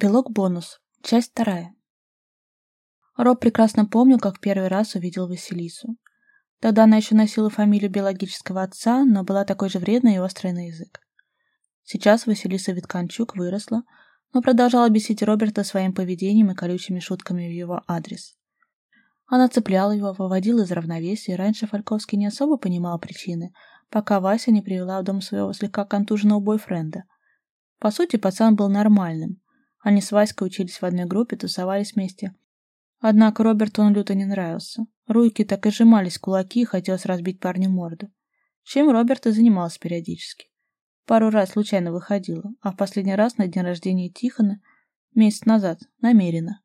Эпилог-бонус. Часть вторая. Роб прекрасно помнил, как первый раз увидел Василису. Тогда она еще носила фамилию биологического отца, но была такой же вредной и острой на язык. Сейчас Василиса Витканчук выросла, но продолжала бесить Роберта своим поведением и колючими шутками в его адрес. Она цепляла его, выводила из равновесия, и раньше Фальковский не особо понимал причины, пока Вася не привела в дом своего слегка контуженного бойфренда. По сути, пацан был нормальным. Они с Васькой учились в одной группе, тусовались вместе. Однако Роберту он люто не нравился. Руки так и сжимались кулаки, хотелось разбить парню морду. Чем Роберт и занимался периодически. Пару раз случайно выходила, а в последний раз на день рождения Тихона, месяц назад, намеренно.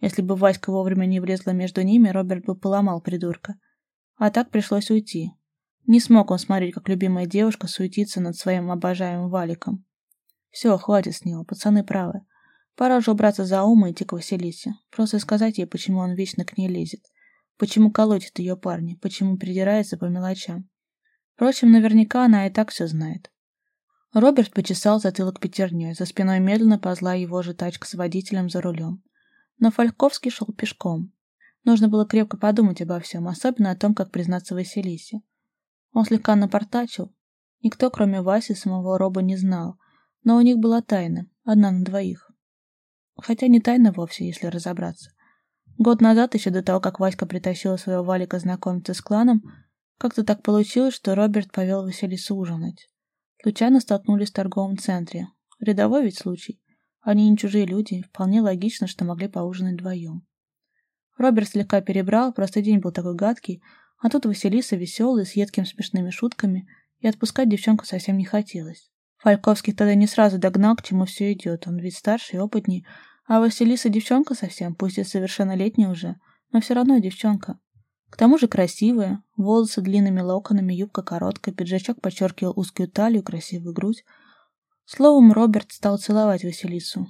Если бы Васька вовремя не влезла между ними, Роберт бы поломал придурка. А так пришлось уйти. Не смог он смотреть, как любимая девушка суетится над своим обожаемым валиком. Все, хватит с него, пацаны правы. Пора уже убраться за ум и идти к Василисе. Просто сказать ей, почему он вечно к ней лезет. Почему колотит ее парни, почему придирается по мелочам. Впрочем, наверняка она и так все знает. Роберт почесал затылок пятерней, за спиной медленно позла его же тачка с водителем за рулем. Но Фальковский шел пешком. Нужно было крепко подумать обо всем, особенно о том, как признаться Василисе. Он слегка напортачил. Никто, кроме Васи, самого Роба не знал, но у них была тайна, одна на двоих. Хотя не тайна вовсе, если разобраться. Год назад, еще до того, как Васька притащила своего Валика знакомиться с кланом, как-то так получилось, что Роберт повел Василису ужинать. Случайно столкнулись в торговом центре. Рядовой ведь случай. Они не чужие люди, вполне логично, что могли поужинать вдвоем. Роберт слегка перебрал, просто день был такой гадкий, а тут Василиса веселая, с едкими смешными шутками, и отпускать девчонку совсем не хотелось. Фальковский тогда не сразу догнал, к чему все идет. Он ведь старше и опытней. А Василиса девчонка совсем, пусть и совершеннолетняя уже, но все равно девчонка. К тому же красивая, волосы длинными локонами, юбка короткая, пиджачок подчеркивал узкую талию, красивую грудь. Словом, Роберт стал целовать Василису.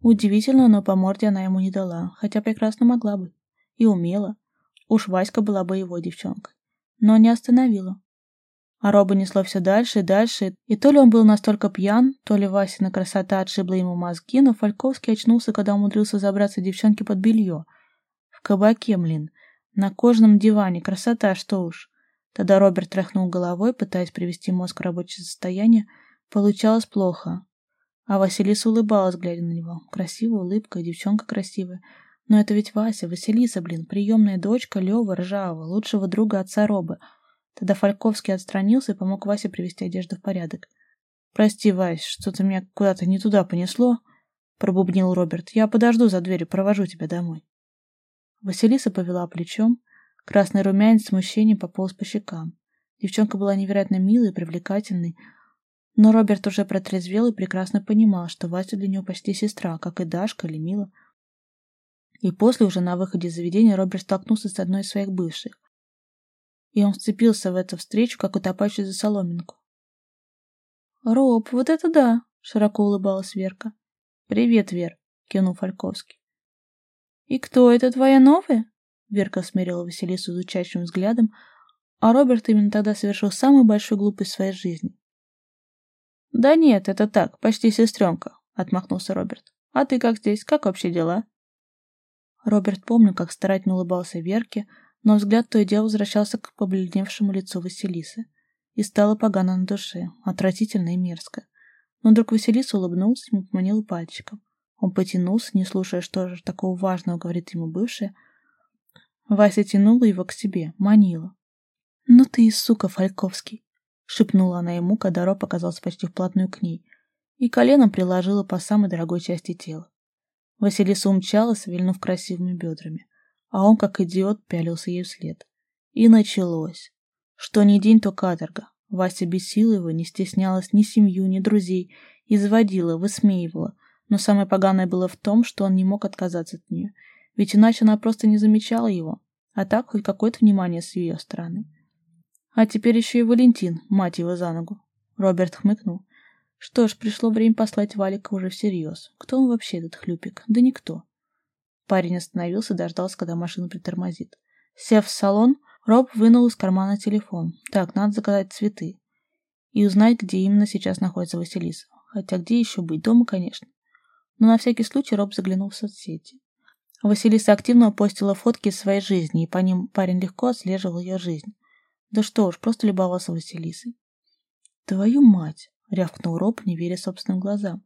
Удивительно, но по морде она ему не дала, хотя прекрасно могла бы. И умела. Уж Васька была бы его девчонкой. Но не остановила. А Роба несло все дальше и дальше, и то ли он был настолько пьян, то ли Васина красота отшибла ему мозги, но Фальковский очнулся, когда умудрился забраться девчонке под белье. В кабаке, млин. На кожаном диване. Красота, что уж. Тогда Роберт тряхнул головой, пытаясь привести мозг в рабочее состояние. Получалось плохо. А Василиса улыбалась, глядя на него. Красивая улыбка, девчонка красивая. Но это ведь Вася, Василиса, блин, приемная дочка Лева Ржавого, лучшего друга отца Робы. Тогда Фальковский отстранился и помог Васе привести одежду в порядок. «Прости, Вась, что-то меня куда-то не туда понесло», — пробубнил Роберт. «Я подожду за дверью, провожу тебя домой». Василиса повела плечом. Красный румянец смущения пополз по щекам. Девчонка была невероятно милой и привлекательной, но Роберт уже протрезвел и прекрасно понимал, что Вася для него почти сестра, как и Дашка или Мила. И после, уже на выходе из заведения, Роберт столкнулся с одной из своих бывших и он вцепился в эту встречу, как утопающий за соломинку. «Роб, вот это да!» — широко улыбалась Верка. «Привет, Вер!» — кивнул Фальковский. «И кто это, твоя новая?» Верка смерила Василису изучающим взглядом, а Роберт именно тогда совершил самую большую глупость в своей жизни. «Да нет, это так, почти сестренка», — отмахнулся Роберт. «А ты как здесь? Как вообще дела?» Роберт помнил, как старательно улыбался Верке, но взгляд то и дело возвращался к побледневшему лицу Василисы. И стало погано на душе, отвратительно и мерзко. Но вдруг Василиса улыбнулся ему, поманила пальчиком. Он потянулся, не слушая, что же такого важного говорит ему бывшая. Вася тянула его к себе, манила. «Ну ты и сука, Фальковский!» — шепнула она ему, когда Роб оказался почти вплотную к ней, и коленом приложила по самой дорогой части тела. Василиса умчалась, вильнув красивыми бедрами а он, как идиот, пялился ей вслед. И началось. Что ни день, то каторга. Вася бесила его, не стеснялась ни семью, ни друзей, изводила, высмеивала. Но самое поганое было в том, что он не мог отказаться от нее, ведь иначе она просто не замечала его, а так хоть какое-то внимание с ее стороны. А теперь еще и Валентин, мать его за ногу. Роберт хмыкнул. Что ж, пришло время послать Валика уже всерьез. Кто он вообще, этот хлюпик? Да никто. Парень остановился, дождался, когда машина притормозит. Сев в салон, Роб вынул из кармана телефон. Так, надо заказать цветы. И узнать, где именно сейчас находится Василиса. Хотя где еще быть? Дома, конечно. но на всякий случай Роб заглянул в соцсети. Василиса активно постила фотки из своей жизни, и по ним парень легко отслеживал ее жизнь. Да что уж, просто любовался Василисой. «Твою мать!» — рявкнул Роб, не веря собственным глазам.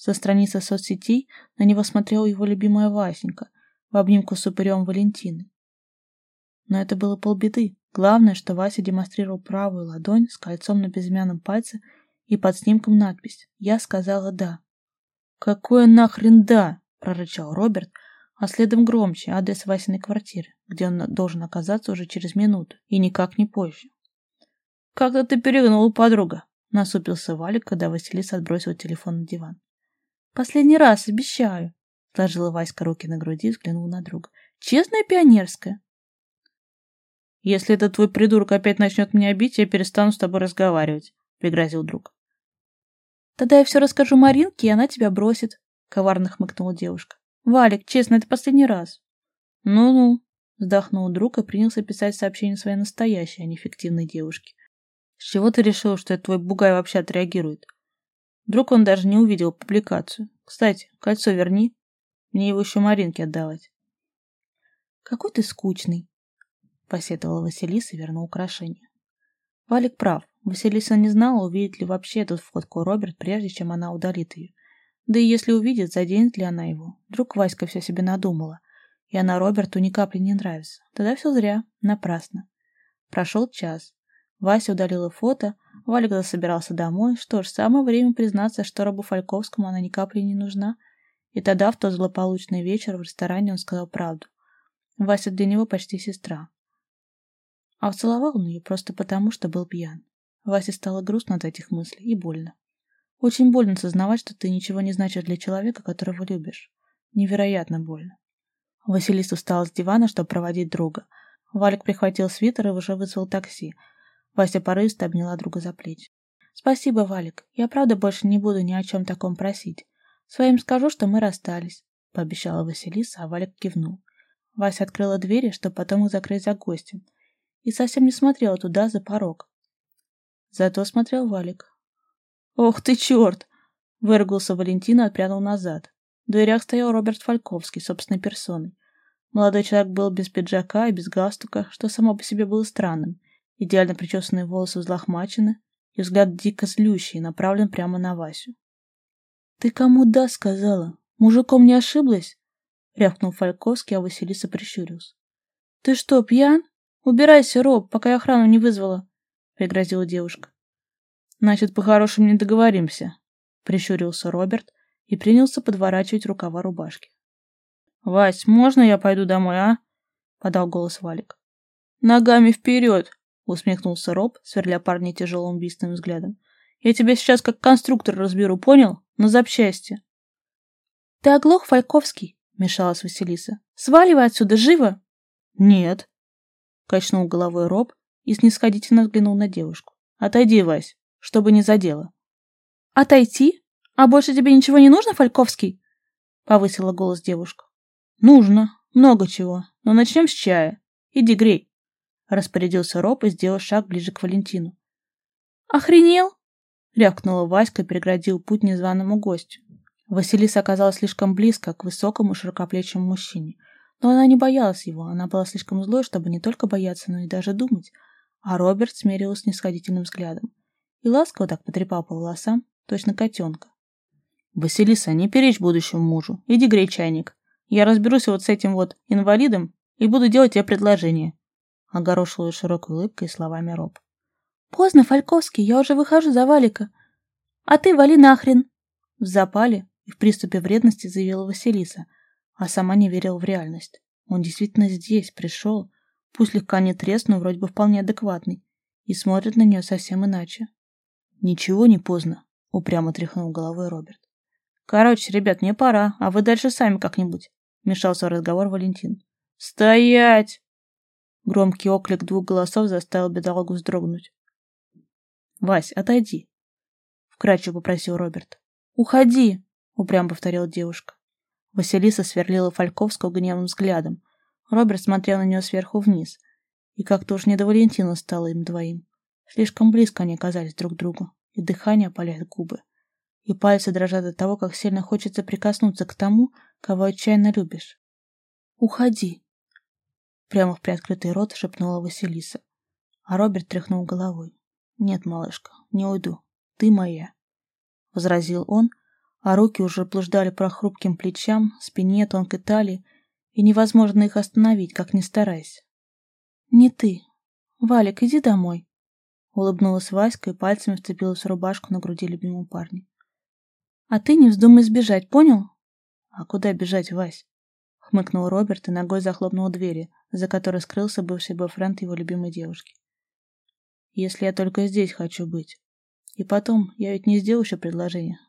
Со страницы соцсетей на него смотрела его любимая Васенька в обнимку с упырем Валентины. Но это было полбеды. Главное, что Вася демонстрировал правую ладонь с кольцом на безымянном пальце и под снимком надпись «Я сказала да». «Какое нахрен да?» — прорычал Роберт, а следом громче адрес Васиной квартиры, где он должен оказаться уже через минуту, и никак не позже. «Как-то ты перегнула, подруга!» — насупился Валик, когда Василиса отбросил телефон на диван. «Последний раз, обещаю!» — сложила Васька руки на груди и взглянула на друга. «Честная пионерская!» «Если этот твой придурок опять начнет меня бить, я перестану с тобой разговаривать», — пригрозил друг. «Тогда я все расскажу Маринке, и она тебя бросит», — коварно хмыкнула девушка. «Валик, честно, это последний раз». «Ну-ну», — вздохнул друг и принялся писать сообщение своей настоящей, а не фиктивной девушке. «С чего ты решил, что этот твой бугай вообще отреагирует?» Вдруг он даже не увидел публикацию. «Кстати, кольцо верни. Мне его еще Маринке отдавать». «Какой ты скучный», — посетовала Василиса и вернула украшение. Валик прав. Василиса не знала, увидит ли вообще эту фотку Роберт, прежде чем она удалит ее. Да и если увидит, заденет ли она его. Вдруг Васька все себе надумала, и она Роберту ни капли не нравится. Тогда все зря, напрасно. Прошел час. Вася удалила фото, Валик засобирался домой. Что ж, самое время признаться, что Робу Фальковскому она ни капли не нужна. И тогда, в тот злополучный вечер в ресторане, он сказал правду. Вася для него почти сестра. А целовал он ее просто потому, что был пьян. Васе стало грустно от этих мыслей и больно. Очень больно сознавать, что ты ничего не значишь для человека, которого любишь. Невероятно больно. Василиса встала с дивана, чтобы проводить друга. Валик прихватил свитер и уже вызвал такси. Вася порывисто обняла друга за плечи. «Спасибо, Валик. Я правда больше не буду ни о чем таком просить. Своим скажу, что мы расстались», — пообещала Василиса, а Валик кивнул. Вася открыла двери, чтобы потом их закрыть за гостем, и совсем не смотрела туда, за порог. Зато смотрел Валик. «Ох ты, черт!» — выругался Валентина и отпрянул назад. В дверях стоял Роберт Фальковский, собственной персоной. Молодой человек был без пиджака и без галстука, что само по себе было странным. Идеально причесанные волосы взлохмачены, и взгляд дико злющий, направлен прямо на Васю. «Ты кому да сказала? Мужиком не ошиблась?» — рявкнул Фальковский, а Василиса прищурился. «Ты что, пьян? Убирайся, Роб, пока я охрану не вызвала пригрозила девушка. Значит, по-хорошему не договоримся, прищурился Роберт и принялся подворачивать рукава рубашки. Вась, можно я пойду домой, а? подал голос Валик. Ногами вперед! Усмехнулся Роб, сверля парня тяжелым убийственным взглядом. Я тебя сейчас как конструктор разберу, понял? На запчасти. Ты оглох, Фальковский, мешалась Василиса. Сваливай отсюда, живо! Нет, качнул головой Роб и снисходительно взглянул на девушку. «Отойди, Вась, чтобы не задело». «Отойти? А больше тебе ничего не нужно, Фальковский?» Повысила голос девушка. «Нужно. Много чего. Но начнем с чая. Иди грей». Распорядился Роб и сделал шаг ближе к Валентину. «Охренел?» Рявкнула Васька и преградил путь незваному гостю. Василиса оказалась слишком близко к высокому широкоплечему мужчине. Но она не боялась его, она была слишком злой, чтобы не только бояться, но и даже думать. А Роберт смерил с нисходительным взглядом. И ласково так потрепал по волосам, точно котенка. «Василиса, не перечь будущему мужу. Иди грей чайник. Я разберусь вот с этим вот инвалидом и буду делать тебе предложение». Огорошил ее широкой улыбкой и словами Роб. «Поздно, Фальковский, я уже выхожу за Валика. А ты вали нахрен!» В запале и в приступе вредности заявила Василиса, а сама не верила в реальность. Он действительно здесь, пришел, Пусть слегка не треснул, вроде бы вполне адекватный, и смотрит на нее совсем иначе. «Ничего не поздно», — упрямо тряхнул головой Роберт. «Короче, ребят, мне пора, а вы дальше сами как-нибудь», — вмешался в разговор Валентин. «Стоять!» Громкий оклик двух голосов заставил бедолагу вздрогнуть. «Вась, отойди», — вкрадчиво попросил Роберт. «Уходи», — упрямо повторила девушка. Василиса сверлила Фальковского гневным взглядом, Роберт смотрел на нее сверху вниз, и как-то уж не до Валентина стало им двоим. Слишком близко они оказались друг к другу, и дыхание опаляет губы. и пальцы дрожат от того, как сильно хочется прикоснуться к тому, кого отчаянно любишь. «Уходи!» Прямо в приоткрытый рот шепнула Василиса, а Роберт тряхнул головой. «Нет, малышка, не уйду. Ты моя!» Возразил он, а руки уже блуждали по хрупким плечам, спине, тонкой талии, и невозможно их остановить, как ни старайся. «Не ты. Валик, иди домой!» Улыбнулась Васька и пальцами вцепилась в рубашку на груди любимого парня. «А ты не вздумай сбежать, понял?» «А куда бежать, Вась?» Хмыкнул Роберт и ногой захлопнул двери, за которой скрылся бывший бойфренд его любимой девушки. «Если я только здесь хочу быть. И потом, я ведь не сделал еще предложение.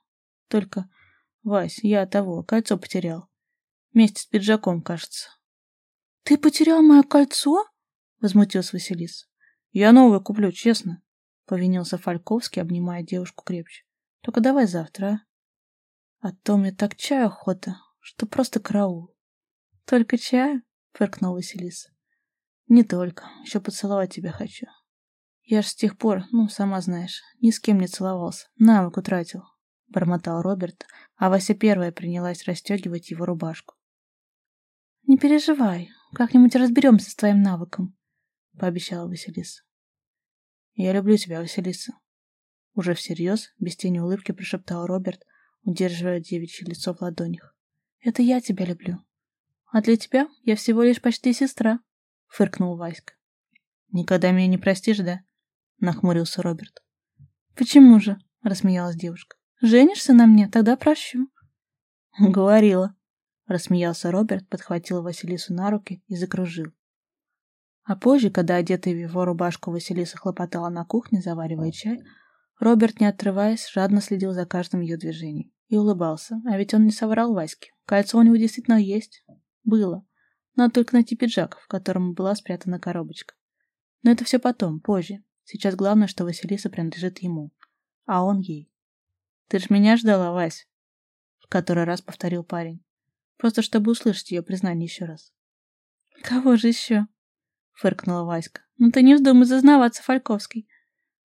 Только, Вась, я того, кольцо потерял. Вместе с пиджаком, кажется». «Ты потерял мое кольцо?» Возмутился Василис. «Я новое куплю, честно», — повинился Фальковский, обнимая девушку крепче. «Только давай завтра, а?» А то мне так чаю охота, что просто караул. Только чаю? Фыркнула Василиса. Не только, еще поцеловать тебя хочу. Я ж с тех пор, ну, сама знаешь, ни с кем не целовался, навык утратил. Бормотал Роберт, а Вася первая принялась расстегивать его рубашку. «Не переживай, как-нибудь разберемся с твоим навыком», — пообещала Василиса. «Я люблю тебя, Василиса». Уже всерьез, без тени улыбки прошептал Роберт, удерживая девичье лицо в ладонях. «Это я тебя люблю. А для тебя я всего лишь почти сестра», — фыркнул Васька. «Никогда меня не простишь, да?» — нахмурился Роберт. «Почему же?» — рассмеялась девушка. «Женишься на мне? Тогда прощу». «Говорила», — рассмеялся Роберт, подхватил Василису на руки и закружил. А позже, когда одетая в его рубашку Василиса хлопотала на кухне, заваривая чай, Роберт, не отрываясь, жадно следил за каждым ее движением и улыбался. А ведь он не соврал Ваське. Кольцо у него действительно есть. Было. Надо только найти пиджак, в котором была спрятана коробочка. Но это все потом, позже. Сейчас главное, что Василиса принадлежит ему, а он ей. «Ты ж меня ждала, Вась?» В который раз повторил парень. Просто чтобы услышать ее признание еще раз. «Кого же еще?» Фыркнула Васька. «Ну ты не вздумай зазнаваться, Фальковский.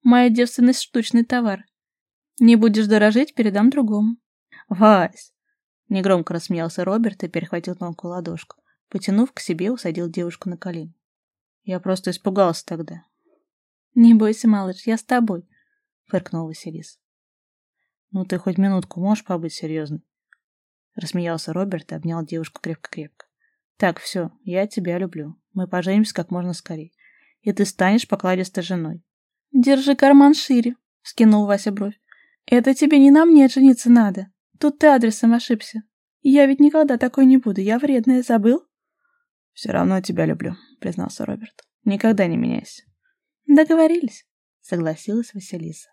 Моя девственность — штучный товар. Не будешь дорожить, передам другому. Вась! Негромко рассмеялся Роберт и перехватил тонкую ладошку. Потянув к себе, усадил девушку на колени. Я просто испугался тогда. Не бойся, малыш, я с тобой, фыркнул Василис. Ну ты хоть минутку можешь побыть серьезной? Рассмеялся Роберт и обнял девушку крепко-крепко. Так, все, я тебя люблю. Мы поженимся как можно скорее. И ты станешь покладистой женой. «Держи карман шире», — скинул Вася бровь. «Это тебе не на мне жениться надо. Тут ты адресом ошибся. Я ведь никогда такой не буду. Я вредная, забыл?» «Все равно тебя люблю», — признался Роберт. «Никогда не меняйся». «Договорились», — согласилась Василиса.